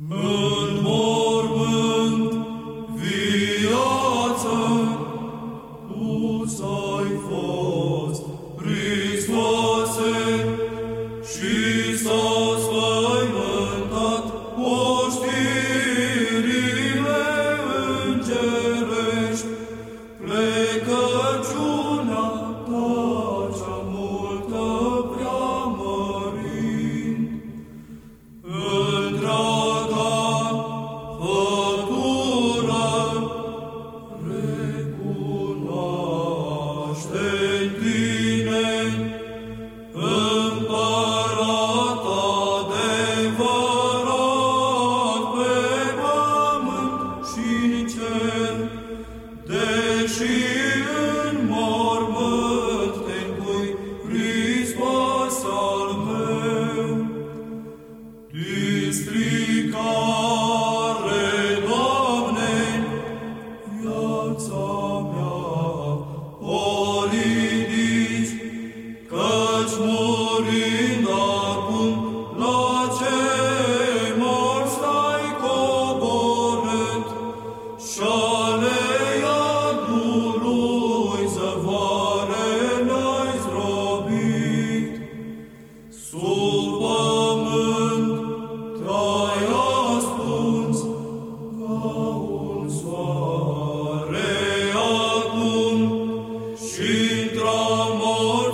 Move.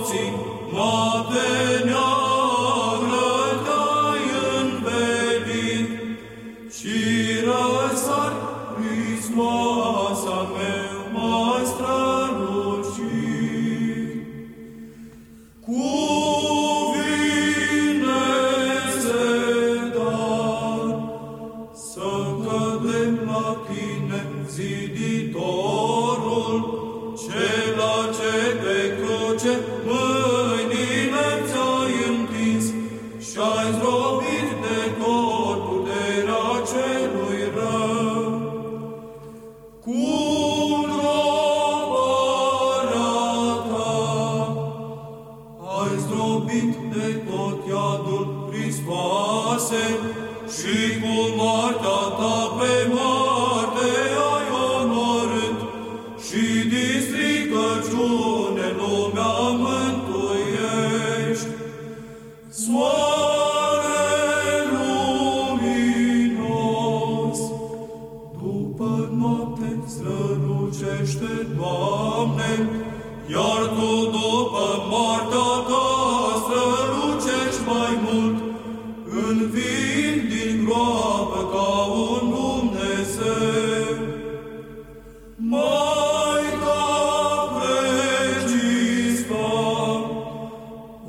Morții noapte neagră te-ai învelit și răsari Hristoasa meu mai strălucit. Cuvine-se dar să cădem la tine, ziditorul, cela ce pe cruce și-ai zdrobit de tot puterea celui rău. Cu îndrobarea ta ai zdrobit de tot iadul Hristoase și cu mai mult, învin din groapă ca un Dumnezeu. Mai ca precista,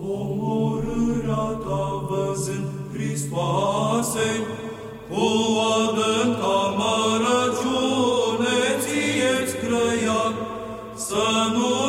omorârea ta văzând Hristoase, cu adânca mărăciune ție-ți să nu